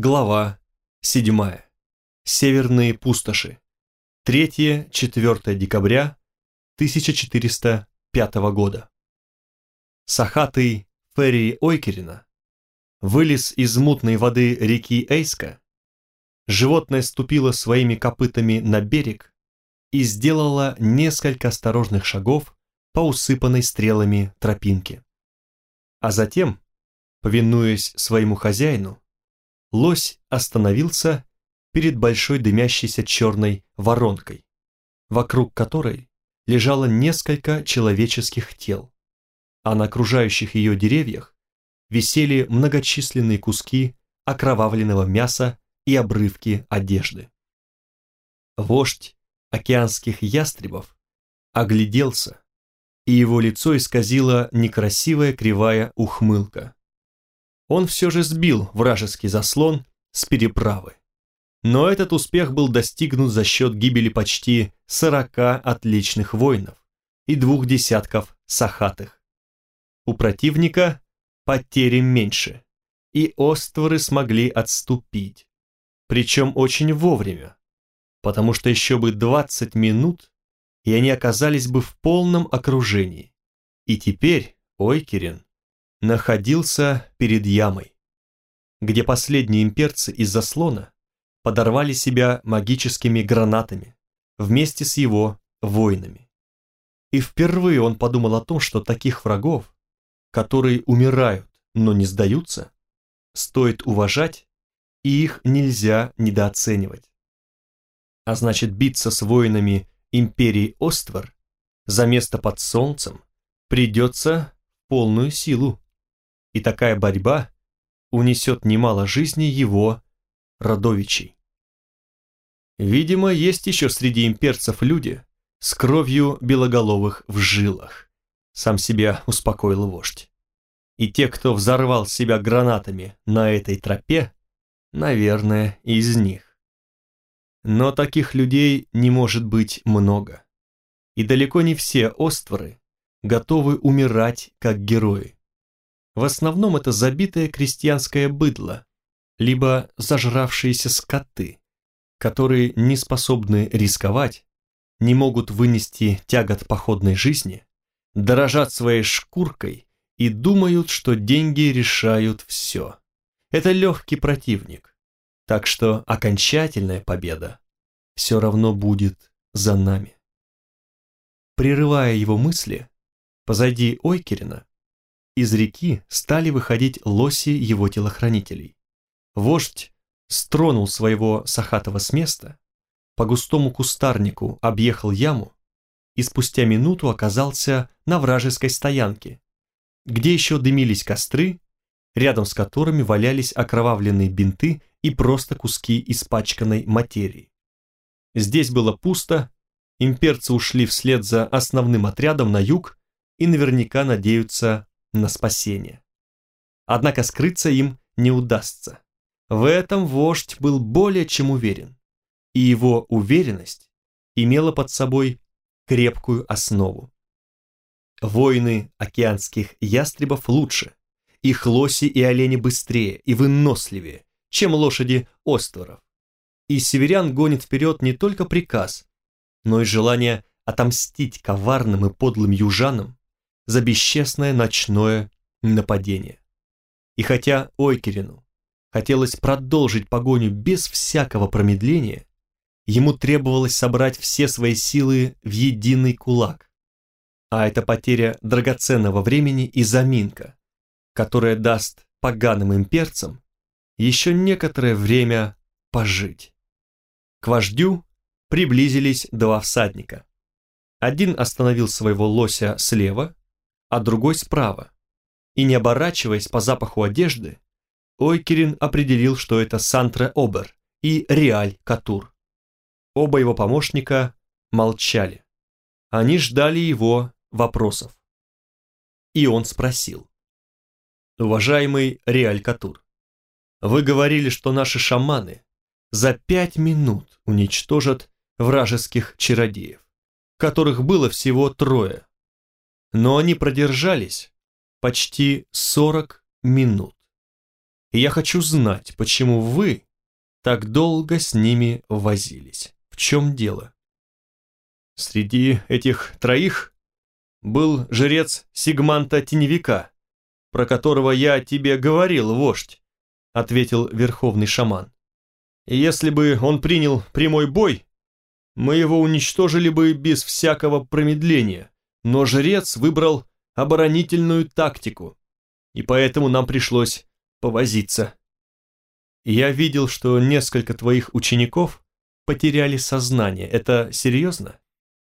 Глава 7. Северные пустоши. 3-4 декабря 1405 года. Сахатый Ферри Ойкерина вылез из мутной воды реки Эйска, животное ступило своими копытами на берег и сделало несколько осторожных шагов по усыпанной стрелами тропинке. А затем, повинуясь своему хозяину, лось остановился перед большой дымящейся черной воронкой, вокруг которой лежало несколько человеческих тел, а на окружающих ее деревьях висели многочисленные куски окровавленного мяса и обрывки одежды. Вождь океанских ястребов огляделся, и его лицо исказила некрасивая кривая ухмылка он все же сбил вражеский заслон с переправы. Но этот успех был достигнут за счет гибели почти 40 отличных воинов и двух десятков сахатых. У противника потери меньше, и остворы смогли отступить, причем очень вовремя, потому что еще бы 20 минут, и они оказались бы в полном окружении. И теперь Ойкерин находился перед ямой, где последние имперцы из заслона подорвали себя магическими гранатами вместе с его воинами. И впервые он подумал о том, что таких врагов, которые умирают, но не сдаются, стоит уважать, и их нельзя недооценивать. А значит, биться с воинами империи Оствор за место под солнцем придется полную силу и такая борьба унесет немало жизней его родовичей. Видимо, есть еще среди имперцев люди с кровью белоголовых в жилах, сам себя успокоил вождь. И те, кто взорвал себя гранатами на этой тропе, наверное, из них. Но таких людей не может быть много. И далеко не все остворы готовы умирать как герои. В основном это забитое крестьянское быдло, либо зажравшиеся скоты, которые не способны рисковать, не могут вынести тягот походной жизни, дорожат своей шкуркой и думают, что деньги решают все. Это легкий противник, так что окончательная победа все равно будет за нами. Прерывая его мысли, позади Ойкерина из реки стали выходить лоси его телохранителей. Вождь стронул своего Сахатова с места, по густому кустарнику объехал яму и спустя минуту оказался на вражеской стоянке, где еще дымились костры, рядом с которыми валялись окровавленные бинты и просто куски испачканной материи. Здесь было пусто, имперцы ушли вслед за основным отрядом на юг и наверняка надеются на спасение. Однако скрыться им не удастся. В этом вождь был более чем уверен, и его уверенность имела под собой крепкую основу. Воины океанских ястребов лучше, их лоси и олени быстрее и выносливее, чем лошади остворов. И северян гонит вперед не только приказ, но и желание отомстить коварным и подлым южанам за бесчестное ночное нападение. И хотя Ойкерину хотелось продолжить погоню без всякого промедления, ему требовалось собрать все свои силы в единый кулак. А это потеря драгоценного времени и заминка, которая даст поганым имперцам еще некоторое время пожить. К вождю приблизились два всадника. Один остановил своего лося слева, а другой справа. И не оборачиваясь по запаху одежды, Ойкерин определил, что это Сантре Обер и Реаль Катур. Оба его помощника молчали. Они ждали его вопросов. И он спросил. «Уважаемый Реаль Катур, вы говорили, что наши шаманы за пять минут уничтожат вражеских чародеев, которых было всего трое но они продержались почти 40 минут. И я хочу знать, почему вы так долго с ними возились. В чем дело? Среди этих троих был жрец Сигманта Теневика, про которого я тебе говорил, вождь, ответил верховный шаман. Если бы он принял прямой бой, мы его уничтожили бы без всякого промедления, но жрец выбрал оборонительную тактику, и поэтому нам пришлось повозиться. Я видел, что несколько твоих учеников потеряли сознание. Это серьезно?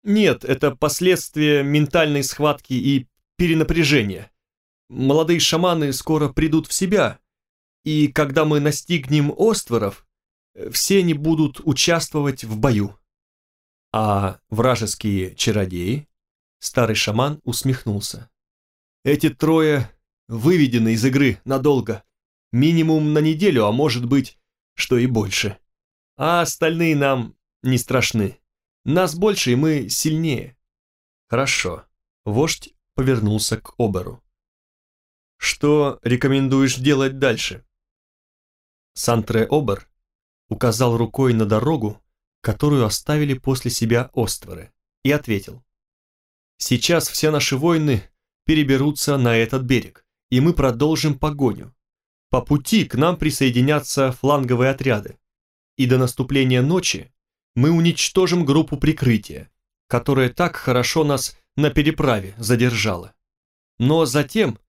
Нет, это последствия ментальной схватки и перенапряжения. Молодые шаманы скоро придут в себя, и когда мы настигнем остворов, все они будут участвовать в бою. А вражеские чародеи? Старый шаман усмехнулся. Эти трое выведены из игры надолго. Минимум на неделю, а может быть, что и больше. А остальные нам не страшны. Нас больше, и мы сильнее. Хорошо. Вождь повернулся к Оберу. Что рекомендуешь делать дальше? Сантре Обер указал рукой на дорогу, которую оставили после себя остворы, и ответил. «Сейчас все наши воины переберутся на этот берег, и мы продолжим погоню. По пути к нам присоединятся фланговые отряды, и до наступления ночи мы уничтожим группу прикрытия, которая так хорошо нас на переправе задержала. Но затем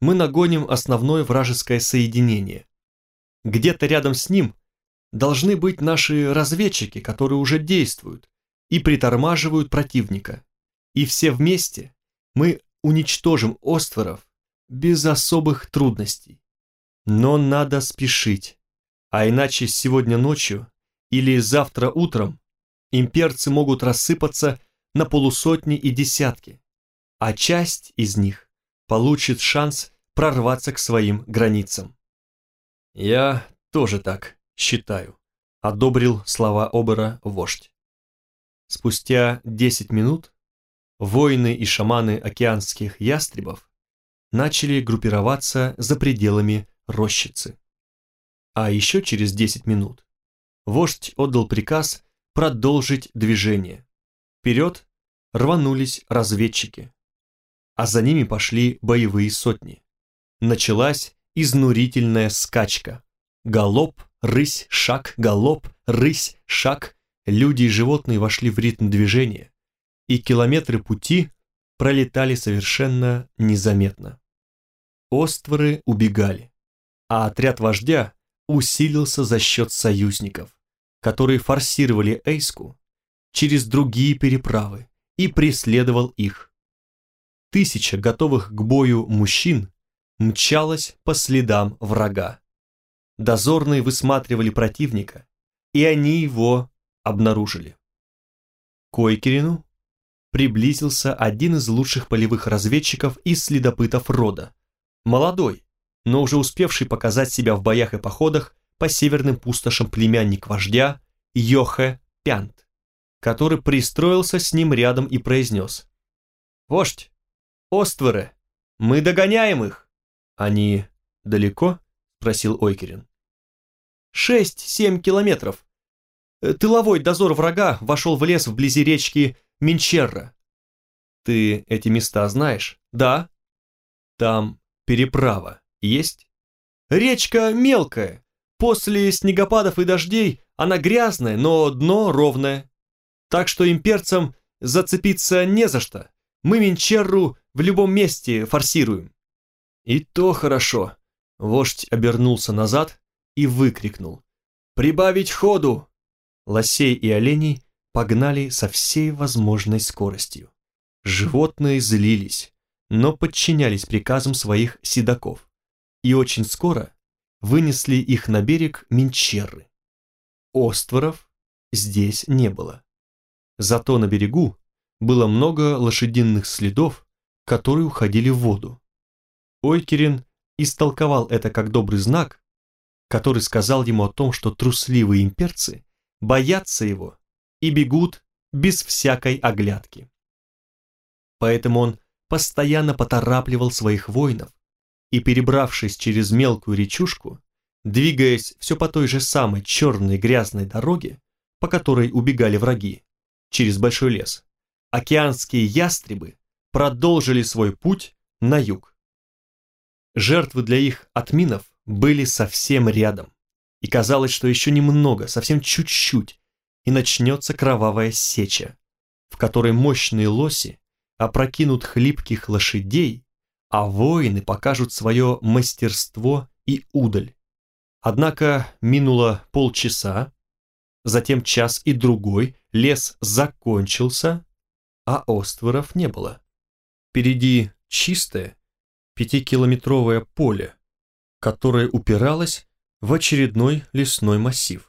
мы нагоним основное вражеское соединение. Где-то рядом с ним должны быть наши разведчики, которые уже действуют и притормаживают противника. И все вместе мы уничтожим остворов без особых трудностей. Но надо спешить, а иначе сегодня ночью или завтра утром имперцы могут рассыпаться на полусотни и десятки, а часть из них получит шанс прорваться к своим границам. Я тоже так считаю», — одобрил слова Обера вождь. Спустя десять минут воины и шаманы океанских ястребов начали группироваться за пределами рощицы. А еще через десять минут вождь отдал приказ продолжить движение. Вперед рванулись разведчики, а за ними пошли боевые сотни. Началась изнурительная скачка. Галоп рысь, шаг, галоп, рысь, шаг. Люди и животные вошли в ритм движения, и километры пути пролетали совершенно незаметно. Остворы убегали, а отряд вождя усилился за счет союзников, которые форсировали Эйску через другие переправы и преследовал их. Тысяча готовых к бою мужчин мчалась по следам врага. Дозорные высматривали противника, и они его обнаружили. К Ойкерину приблизился один из лучших полевых разведчиков и следопытов рода, молодой, но уже успевший показать себя в боях и походах по северным пустошам племянник вождя Йохе Пянт, который пристроился с ним рядом и произнес «Вождь, Остверы, мы догоняем их!» «Они далеко?» – спросил Ойкерин. Шесть-семь километров. Тыловой дозор врага вошел в лес вблизи речки Минчерра. Ты эти места знаешь? Да. Там переправа есть? Речка мелкая. После снегопадов и дождей она грязная, но дно ровное. Так что имперцам зацепиться не за что. Мы Минчерру в любом месте форсируем. И то хорошо. Вождь обернулся назад и выкрикнул «Прибавить ходу!». Лосей и оленей погнали со всей возможной скоростью. Животные злились, но подчинялись приказам своих седаков и очень скоро вынесли их на берег Минчерры. Остворов здесь не было. Зато на берегу было много лошадиных следов, которые уходили в воду. Ойкерин истолковал это как добрый знак который сказал ему о том, что трусливые имперцы боятся его и бегут без всякой оглядки. Поэтому он постоянно поторапливал своих воинов и, перебравшись через мелкую речушку, двигаясь все по той же самой черной грязной дороге, по которой убегали враги, через большой лес, океанские ястребы продолжили свой путь на юг. Жертвы для их отминов были совсем рядом, и казалось, что еще немного, совсем чуть-чуть, и начнется кровавая сеча, в которой мощные лоси опрокинут хлипких лошадей, а воины покажут свое мастерство и удаль. Однако минуло полчаса, затем час и другой, лес закончился, а остворов не было. Впереди чистое пятикилометровое поле, которое упиралось в очередной лесной массив.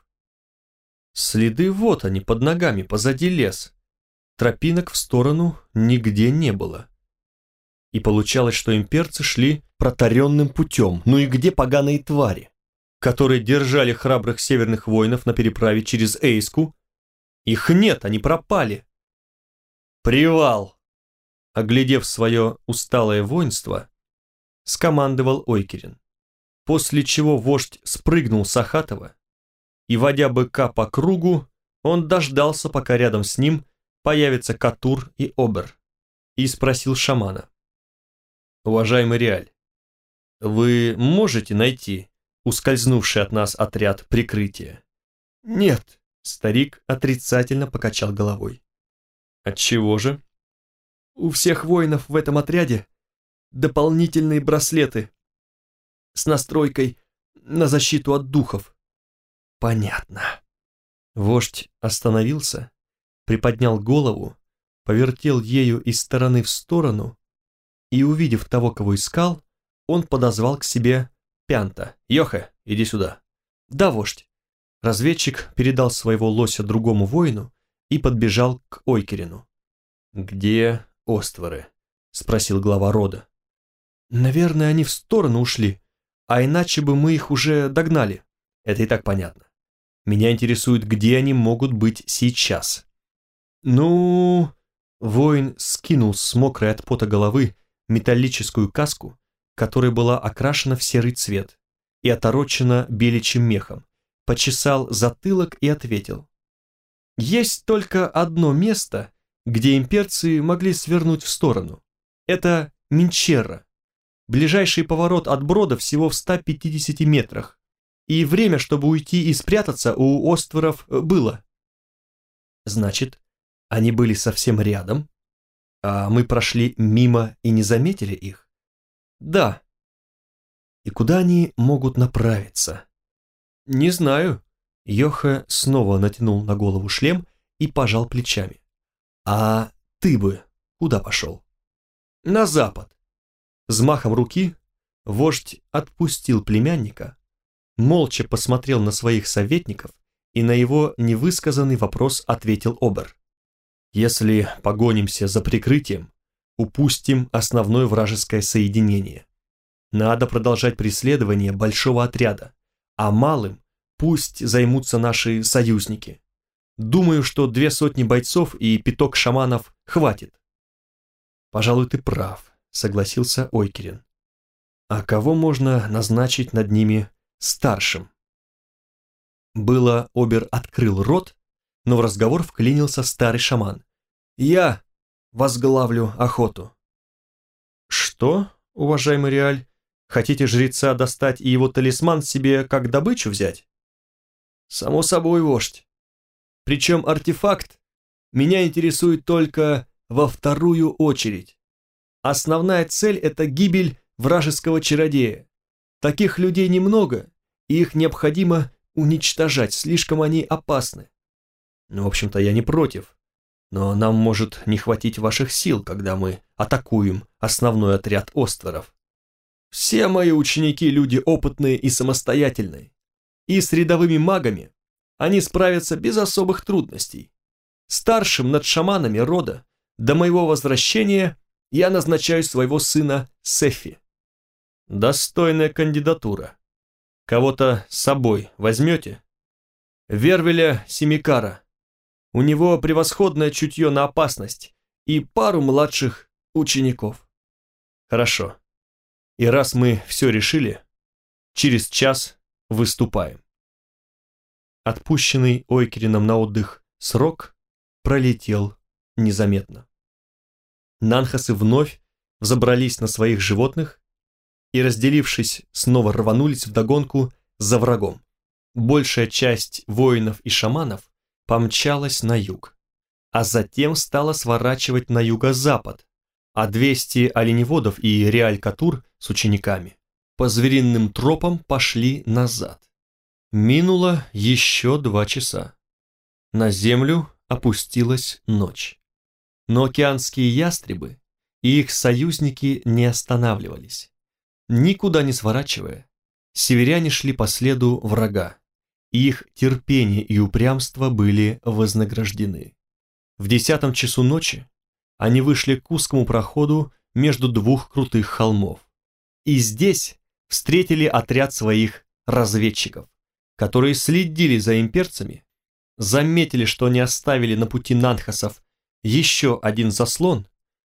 Следы вот они под ногами, позади лес. Тропинок в сторону нигде не было. И получалось, что имперцы шли протаренным путем. Ну и где поганые твари, которые держали храбрых северных воинов на переправе через Эйску? Их нет, они пропали. «Привал!» Оглядев свое усталое воинство, скомандовал Ойкерин. После чего вождь спрыгнул с Ахатова, и, водя быка по кругу, он дождался, пока рядом с ним появятся Катур и Обер, и спросил шамана. «Уважаемый Реаль, вы можете найти ускользнувший от нас отряд прикрытия?» «Нет», — старик отрицательно покачал головой. «Отчего же?» «У всех воинов в этом отряде дополнительные браслеты с настройкой на защиту от духов». «Понятно». Вождь остановился, приподнял голову, повертел ею из стороны в сторону и, увидев того, кого искал, он подозвал к себе Пянта. «Йоха, иди сюда». «Да, вождь». Разведчик передал своего лося другому воину и подбежал к Ойкерину. «Где остворы?» — спросил глава рода. «Наверное, они в сторону ушли, а иначе бы мы их уже догнали. Это и так понятно. Меня интересует, где они могут быть сейчас». «Ну...» Воин скинул с мокрой от пота головы металлическую каску, которая была окрашена в серый цвет и оторочена беличьим мехом, почесал затылок и ответил. «Есть только одно место, где имперцы могли свернуть в сторону. Это Минчерра. Ближайший поворот от брода всего в 150 метрах, и время, чтобы уйти и спрятаться, у остворов было. Значит, они были совсем рядом, а мы прошли мимо и не заметили их? Да. И куда они могут направиться? Не знаю. Йоха снова натянул на голову шлем и пожал плечами. А ты бы куда пошел? На запад. Взмахом руки вождь отпустил племянника, молча посмотрел на своих советников и на его невысказанный вопрос ответил Обер. «Если погонимся за прикрытием, упустим основное вражеское соединение. Надо продолжать преследование большого отряда, а малым пусть займутся наши союзники. Думаю, что две сотни бойцов и пяток шаманов хватит. Пожалуй, ты прав, согласился Ойкерин. А кого можно назначить над ними старшим? Было, Обер открыл рот, но в разговор вклинился старый шаман. «Я возглавлю охоту». «Что, уважаемый Реаль, хотите жреца достать и его талисман себе как добычу взять?» «Само собой, вождь. Причем артефакт меня интересует только во вторую очередь. Основная цель – это гибель вражеского чародея. Таких людей немного, и их необходимо уничтожать, слишком они опасны. Ну, в общем-то, я не против. Но нам может не хватить ваших сил, когда мы атакуем основной отряд остворов. Все мои ученики – люди опытные и самостоятельные. И с рядовыми магами они справятся без особых трудностей. Старшим над шаманами рода до моего возвращения я назначаю своего сына Сефи. Достойная кандидатура. Кого-то с собой возьмете? Вервеля Семикара. У него превосходное чутье на опасность и пару младших учеников. Хорошо. И раз мы все решили, через час выступаем. Отпущенный Ойкерином на отдых срок пролетел незаметно. Нанхасы вновь взобрались на своих животных и, разделившись, снова рванулись вдогонку за врагом. Большая часть воинов и шаманов помчалась на юг, а затем стала сворачивать на юго-запад, а 200 оленеводов и реаль-катур с учениками по звериным тропам пошли назад. Минуло еще два часа. На землю опустилась ночь. Но океанские ястребы и их союзники не останавливались. Никуда не сворачивая, северяне шли по следу врага, их терпение и упрямство были вознаграждены. В десятом часу ночи они вышли к узкому проходу между двух крутых холмов. И здесь встретили отряд своих разведчиков, которые следили за имперцами, заметили, что не оставили на пути нанхасов еще один заслон,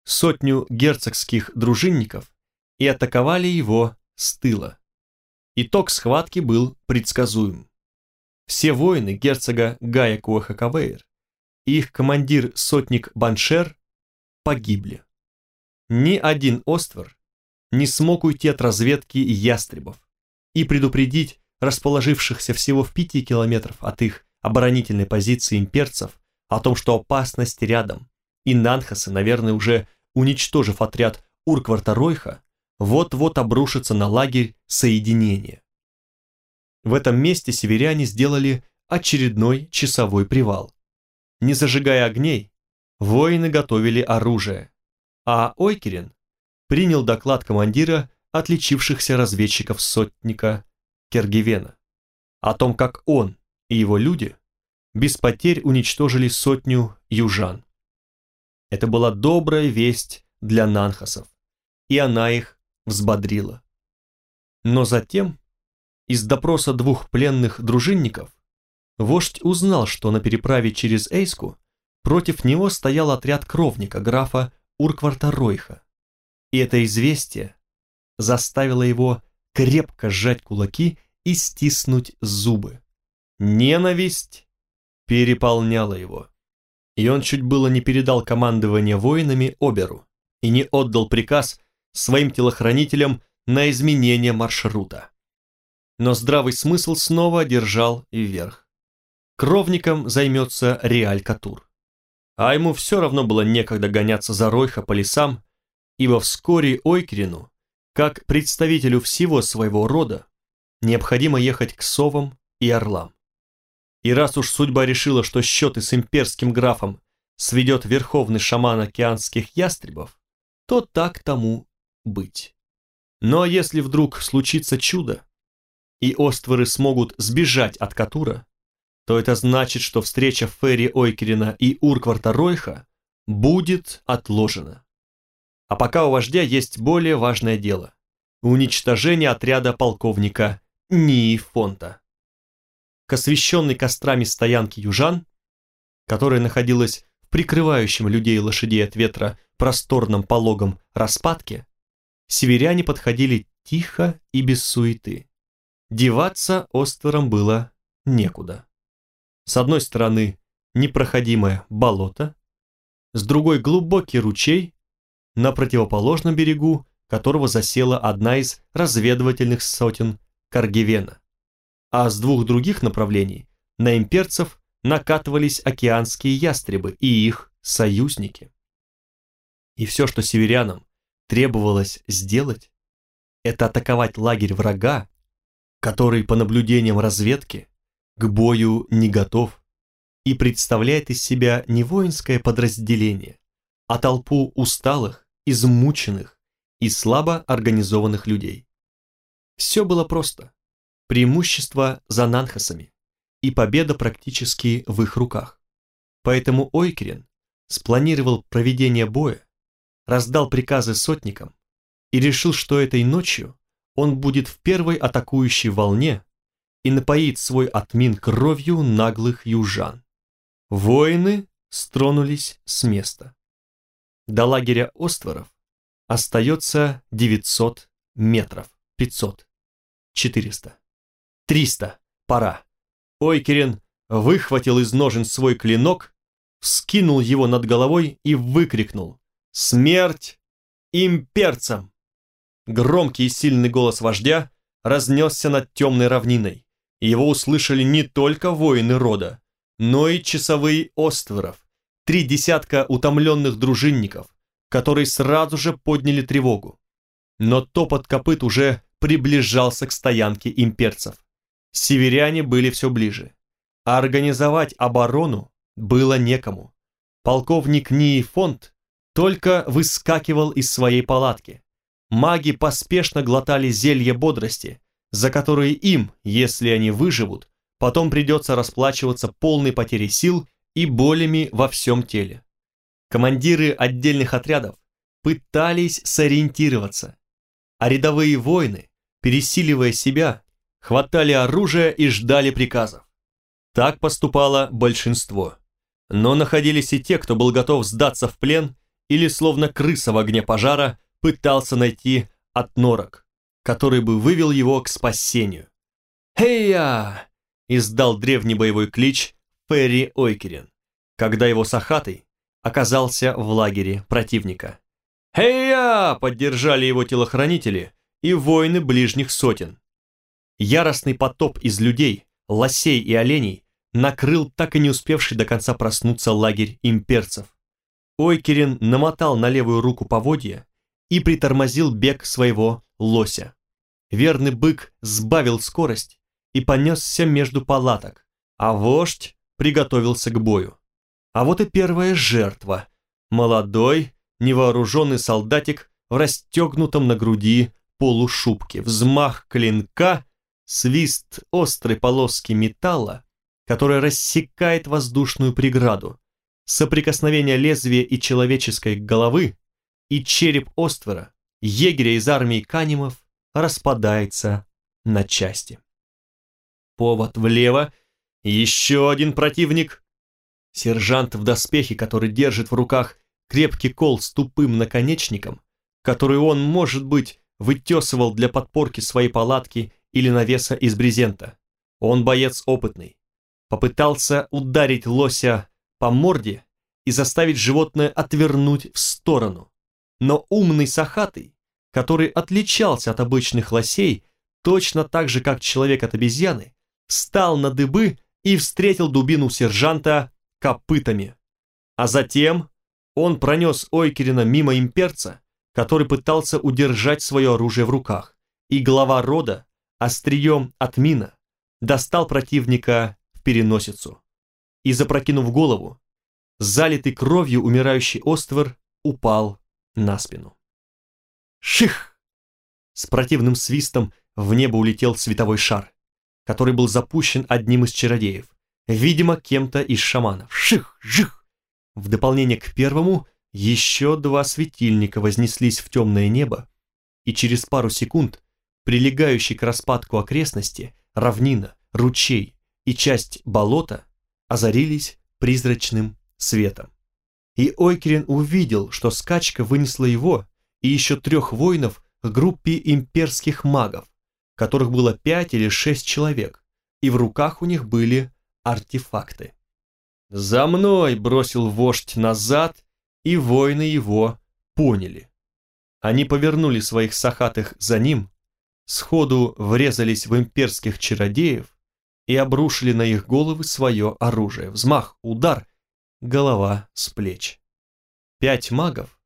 сотню герцогских дружинников и атаковали его с тыла. Итог схватки был предсказуем. Все воины герцога Гая Куахакавейр и их командир сотник Баншер погибли. Ни один Оствер не смог уйти от разведки ястребов и предупредить расположившихся всего в пяти километров от их оборонительной позиции имперцев о том, что опасность рядом, и Нанхасы, наверное, уже уничтожив отряд Уркварта Ройха, вот-вот обрушится на лагерь соединения. В этом месте северяне сделали очередной часовой привал. Не зажигая огней, воины готовили оружие, а Ойкерин принял доклад командира отличившихся разведчиков сотника Кергивена о том, как он и его люди без потерь уничтожили сотню южан. Это была добрая весть для нанхасов, и она их взбодрило. Но затем, из допроса двух пленных дружинников, вождь узнал, что на переправе через Эйску против него стоял отряд кровника графа Уркварта Ройха. И это известие заставило его крепко сжать кулаки и стиснуть зубы. Ненависть переполняла его. И он чуть было не передал командование воинами Оберу и не отдал приказ своим телохранителям на изменение маршрута. Но здравый смысл снова одержал и вверх. Кровником займется Реаль Катур. А ему все равно было некогда гоняться за Ройха по лесам, ибо вскоре Ойкерину, как представителю всего своего рода, необходимо ехать к совам и орлам. И раз уж судьба решила, что счеты с имперским графом сведет верховный шаман океанских ястребов, то так тому быть. Но если вдруг случится чудо, и остворы смогут сбежать от Катура, то это значит, что встреча Ферри Ойкерина и Уркварта Ройха будет отложена. А пока у вождя есть более важное дело – уничтожение отряда полковника Нии Фонта. К освещенной кострами стоянке южан, которая находилась в прикрывающем людей и лошадей от ветра просторном пологом распадке, северяне подходили тихо и без суеты. Деваться островом было некуда. С одной стороны непроходимое болото, с другой глубокий ручей, на противоположном берегу которого засела одна из разведывательных сотен Каргивена. А с двух других направлений на имперцев накатывались океанские ястребы и их союзники. И все, что северянам требовалось сделать, это атаковать лагерь врага, который, по наблюдениям разведки, к бою не готов и представляет из себя не воинское подразделение, а толпу усталых, измученных и слабо организованных людей. Все было просто. Преимущество за нанхасами и победа практически в их руках. Поэтому Ойкерин спланировал проведение боя раздал приказы сотникам и решил, что этой ночью он будет в первой атакующей волне и напоит свой отмин кровью наглых южан. Воины стронулись с места. До лагеря Остворов остается 900 метров, 500, 400. Триста. Пора. Ойкерин выхватил из ножен свой клинок, вскинул его над головой и выкрикнул «Смерть имперцам!». Громкий и сильный голос вождя разнесся над темной равниной, его услышали не только воины рода, но и часовые остверов, три десятка утомленных дружинников, которые сразу же подняли тревогу. Но топот копыт уже приближался к стоянке имперцев. Северяне были все ближе. А организовать оборону было некому. Полковник Нии Фонд только выскакивал из своей палатки. Маги поспешно глотали зелье бодрости, за которые им, если они выживут, потом придется расплачиваться полной потерей сил и болями во всем теле. Командиры отдельных отрядов пытались сориентироваться, а рядовые воины, пересиливая себя, хватали оружие и ждали приказов. Так поступало большинство. Но находились и те, кто был готов сдаться в плен или, словно крыса в огне пожара, пытался найти отнорок, который бы вывел его к спасению. «Хей-я!» — издал древний боевой клич Ферри Ойкерин, когда его сахатый оказался в лагере противника. «Хей-я!» — поддержали его телохранители и воины ближних сотен. Яростный потоп из людей, лосей и оленей накрыл так и не успевший до конца проснуться лагерь имперцев. Ойкерин намотал на левую руку поводья и притормозил бег своего лося. Верный бык сбавил скорость и понесся между палаток, а вождь приготовился к бою. А вот и первая жертва. Молодой, невооруженный солдатик в расстегнутом на груди полушубке, взмах клинка, свист острой полоски металла, которая рассекает воздушную преграду, соприкосновение лезвия и человеческой головы, и череп Оствера, егеря из армии Канимов, распадается на части. Повод влево, еще один противник. Сержант в доспехе, который держит в руках крепкий кол с тупым наконечником, который он, может быть, вытесывал для подпорки своей палатки или навеса из брезента. Он боец опытный. Попытался ударить лося по морде и заставить животное отвернуть в сторону. Но умный сахатый, который отличался от обычных лосей, точно так же, как человек от обезьяны, встал на дыбы и встретил дубину сержанта копытами. А затем он пронес Ойкерина мимо имперца, который пытался удержать свое оружие в руках, и глава рода острием от мина достал противника в переносицу. И, запрокинув голову, залитый кровью умирающий Оствер упал на спину. Ших! С противным свистом в небо улетел световой шар, который был запущен одним из чародеев, видимо, кем-то из шаманов. Ших! Жих! В дополнение к первому, еще два светильника вознеслись в темное небо, и через пару секунд прилегающий к распадку окрестности, равнина, ручей и часть болота озарились призрачным светом. И Ойкерин увидел, что скачка вынесла его и еще трех воинов к группе имперских магов, которых было пять или шесть человек, и в руках у них были артефакты. «За мной!» — бросил вождь назад, и воины его поняли. Они повернули своих сахатых за ним, сходу врезались в имперских чародеев и обрушили на их головы свое оружие. Взмах, удар, голова с плеч. Пять магов,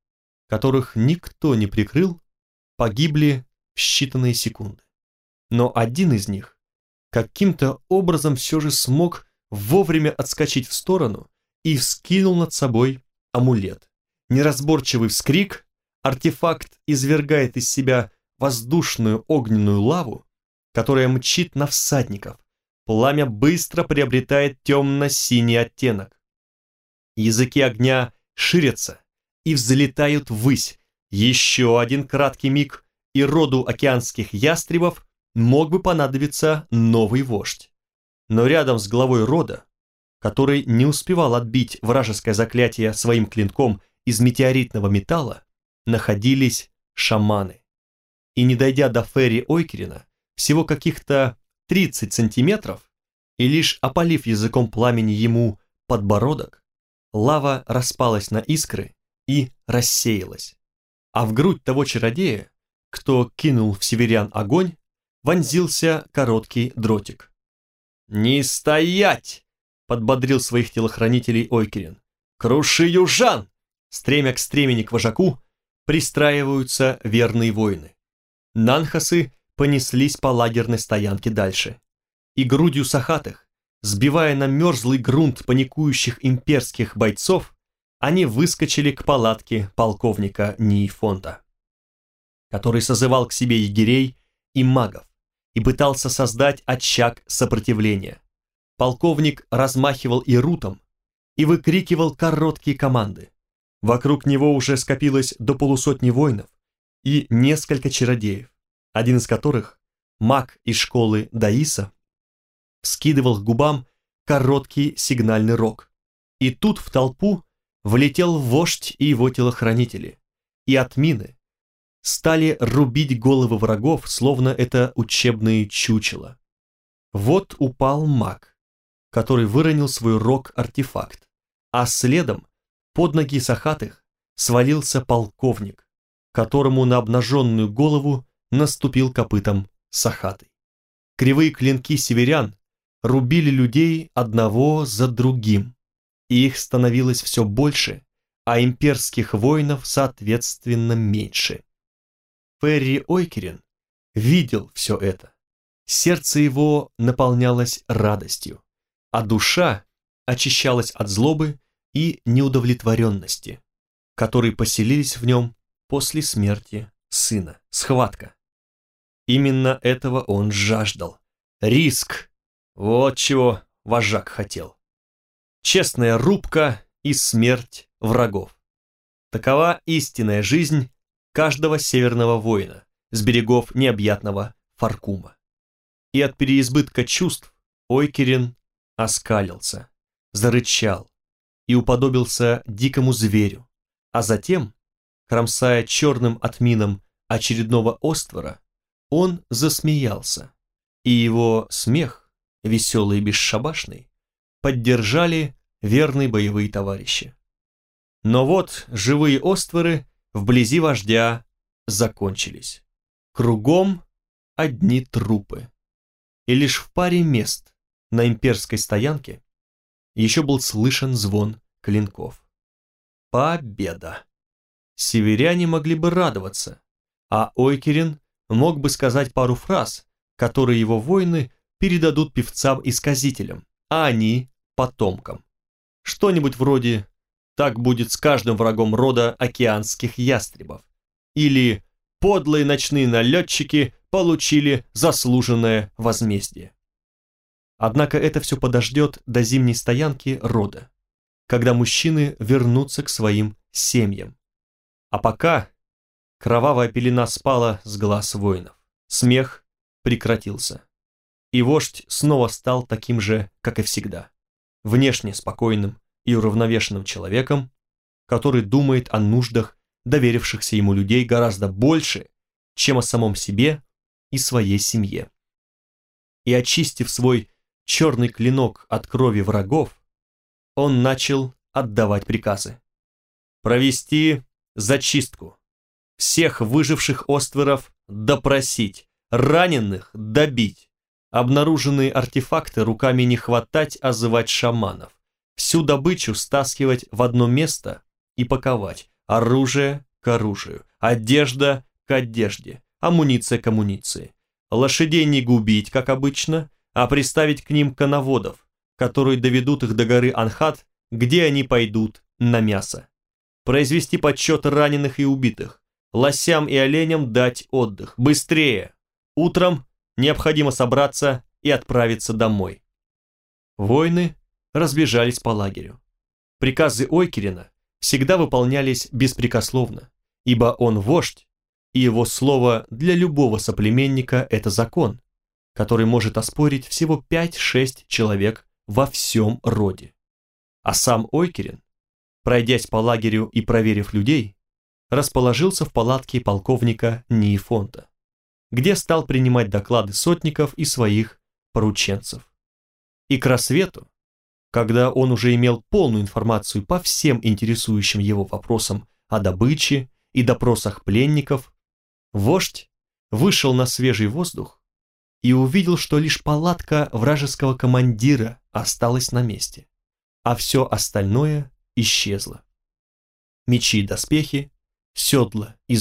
которых никто не прикрыл, погибли в считанные секунды. Но один из них каким-то образом все же смог вовремя отскочить в сторону и вскинул над собой амулет. Неразборчивый вскрик, артефакт извергает из себя воздушную огненную лаву, которая мчит на всадников. Пламя быстро приобретает темно-синий оттенок. Языки огня ширятся и взлетают ввысь. Еще один краткий миг, и роду океанских ястребов мог бы понадобиться новый вождь. Но рядом с главой рода, который не успевал отбить вражеское заклятие своим клинком из метеоритного металла, находились шаманы и не дойдя до Ферри Ойкерина, всего каких-то 30 сантиметров, и лишь опалив языком пламени ему подбородок, лава распалась на искры и рассеялась. А в грудь того чародея, кто кинул в северян огонь, вонзился короткий дротик. «Не стоять!» — подбодрил своих телохранителей Ойкерин. «Круши южан!» Стремя к стремени к вожаку пристраиваются верные воины. Нанхасы понеслись по лагерной стоянке дальше. И грудью сахатых, сбивая на мерзлый грунт паникующих имперских бойцов, они выскочили к палатке полковника Нейфонта, который созывал к себе егерей и магов и пытался создать очаг сопротивления. Полковник размахивал и рутом и выкрикивал короткие команды. Вокруг него уже скопилось до полусотни воинов и несколько чародеев, один из которых, маг из школы Даиса, скидывал к губам короткий сигнальный рог. И тут в толпу влетел вождь и его телохранители, и от мины стали рубить головы врагов, словно это учебные чучела. Вот упал маг, который выронил свой рог-артефакт, а следом, под ноги сахатых, свалился полковник, которому на обнаженную голову наступил копытом сахатый. Кривые клинки северян рубили людей одного за другим, и их становилось все больше, а имперских воинов, соответственно, меньше. Ферри Ойкерин видел все это. Сердце его наполнялось радостью, а душа очищалась от злобы и неудовлетворенности, которые поселились в нем после смерти сына. Схватка. Именно этого он жаждал. Риск. Вот чего вожак хотел. Честная рубка и смерть врагов. Такова истинная жизнь каждого северного воина с берегов необъятного Фаркума. И от переизбытка чувств Ойкерин оскалился, зарычал и уподобился дикому зверю, а затем, кромсая черным отмином очередного оствора, он засмеялся, и его смех, веселый и бесшабашный, поддержали верные боевые товарищи. Но вот живые остворы вблизи вождя закончились. Кругом одни трупы. И лишь в паре мест на имперской стоянке еще был слышен звон клинков. Победа! Северяне могли бы радоваться, а Ойкерин мог бы сказать пару фраз, которые его воины передадут певцам-исказителям, а они – потомкам. Что-нибудь вроде так будет с каждым врагом рода океанских ястребов. Или подлые ночные налетчики получили заслуженное возмездие. Однако это все подождет до зимней стоянки рода, когда мужчины вернутся к своим семьям. А пока кровавая пелена спала с глаз воинов, смех прекратился. И вождь снова стал таким же, как и всегда, внешне спокойным, и уравновешенным человеком, который думает о нуждах доверившихся ему людей гораздо больше, чем о самом себе и своей семье. И очистив свой черный клинок от крови врагов, он начал отдавать приказы. Провести зачистку, всех выживших остверов допросить, раненых добить, обнаруженные артефакты руками не хватать, а звать шаманов, всю добычу стаскивать в одно место и паковать. Оружие к оружию, одежда к одежде, амуниция к амуниции. Лошадей не губить, как обычно, а приставить к ним коноводов, которые доведут их до горы Анхат, где они пойдут на мясо. Произвести подсчет раненых и убитых. Лосям и оленям дать отдых. Быстрее! Утром необходимо собраться и отправиться домой. Войны разбежались по лагерю. Приказы Ойкерина всегда выполнялись беспрекословно, ибо он вождь, и его слово для любого соплеменника – это закон, который может оспорить всего 5-6 человек во всем роде. А сам Ойкерин, пройдясь по лагерю и проверив людей, расположился в палатке полковника Нейфонта, где стал принимать доклады сотников и своих порученцев. И к рассвету, когда он уже имел полную информацию по всем интересующим его вопросам о добыче и допросах пленников, вождь вышел на свежий воздух и увидел, что лишь палатка вражеского командира осталась на месте, а все остальное исчезло. Мечи и доспехи, седла и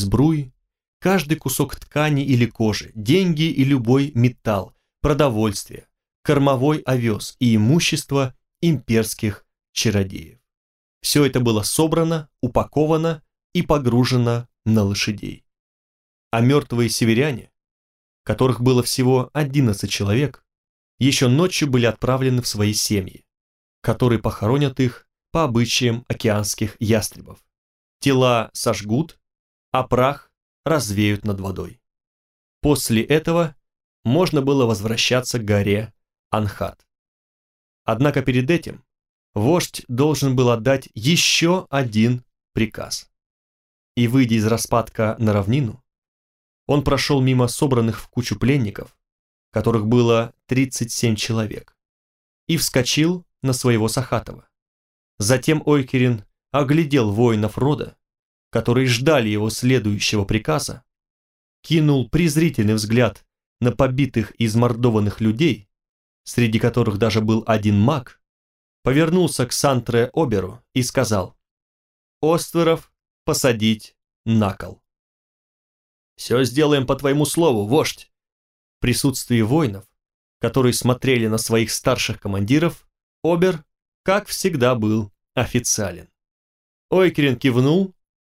каждый кусок ткани или кожи, деньги и любой металл, продовольствие, кормовой овес и имущество имперских чародеев. Все это было собрано, упаковано и погружено на лошадей. А мертвые северяне, которых было всего 11 человек, еще ночью были отправлены в свои семьи, которые похоронят их по обычаям океанских ястребов. Тела сожгут, а прах развеют над водой. После этого можно было возвращаться к горе Анхат. Однако перед этим вождь должен был отдать еще один приказ. И, выйдя из распадка на равнину, он прошел мимо собранных в кучу пленников, которых было 37 человек, и вскочил на своего Сахатова. Затем Ойкерин оглядел воинов рода, которые ждали его следующего приказа, кинул презрительный взгляд на побитых и измордованных людей среди которых даже был один маг, повернулся к Сантре Оберу и сказал «Остворов посадить на кол». «Все сделаем по твоему слову, вождь!» В присутствии воинов, которые смотрели на своих старших командиров, Обер, как всегда, был официален. Ойкерин кивнул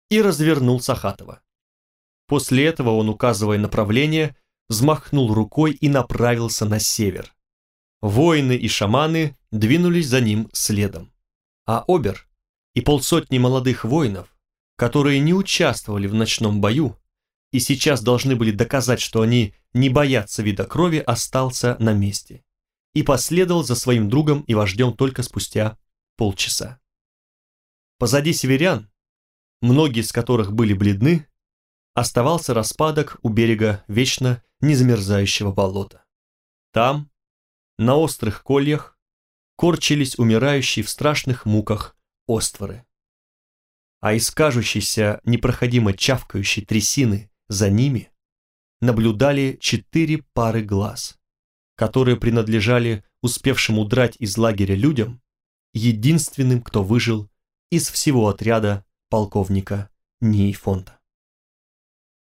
и развернул Сахатова. После этого он, указывая направление, взмахнул рукой и направился на север, Воины и шаманы двинулись за ним следом. А Обер и полсотни молодых воинов, которые не участвовали в ночном бою и сейчас должны были доказать, что они не боятся вида крови, остался на месте и последовал за своим другом и вождем только спустя полчаса. Позади северян, многие из которых были бледны, оставался распадок у берега вечно незамерзающего болота. Там, на острых кольях корчились умирающие в страшных муках остворы. А из кажущейся непроходимо чавкающей трясины за ними наблюдали четыре пары глаз, которые принадлежали успевшим удрать из лагеря людям, единственным, кто выжил из всего отряда полковника Нейфонта.